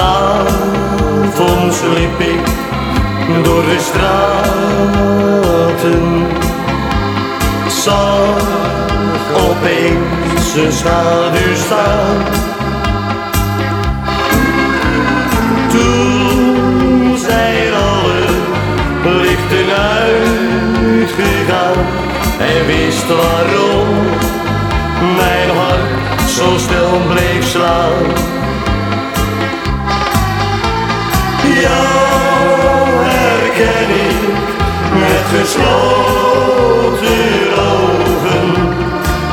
S'avonds liep ik door de straten, zag opeens een schaduw staan. Toen zijn alle lichten uitgegaan en wist waarom mijn hart zo stil bleef slaan. Herken ik met gesloten ogen,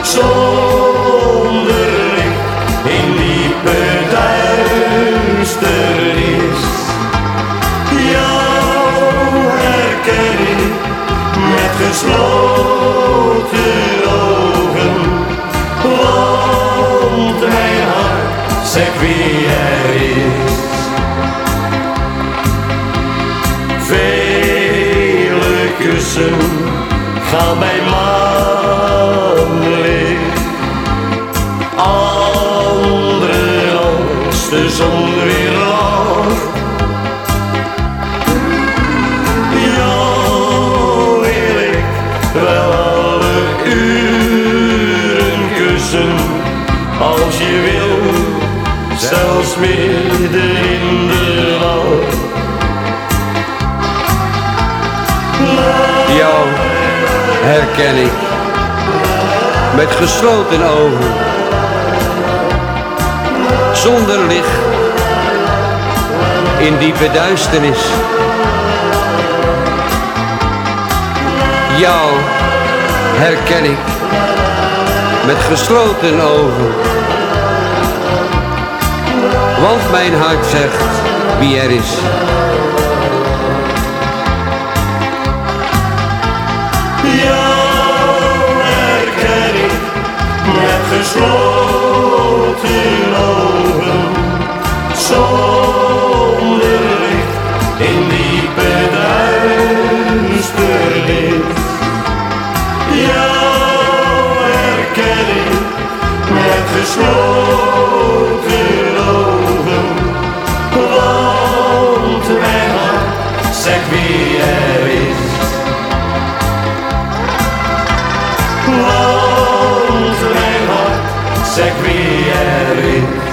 zonder licht in diepe duisternis. Jou herken ik met gesloten ogen, want mijn hart zegt wie er is. Kussen bij maanlicht. Andere als de zon weer. Jou wil ik wel alle uren kussen. Als je wil, zelfs midden herken ik. Met gesloten ogen, zonder licht. In diepe duisternis. Jou herken ik. Met gesloten ogen, want mijn hart zegt wie er is. Jou herken ik met gesloten ogen, zonder licht in diepe duisternis. Jou Want mijn hart zegt wie er is.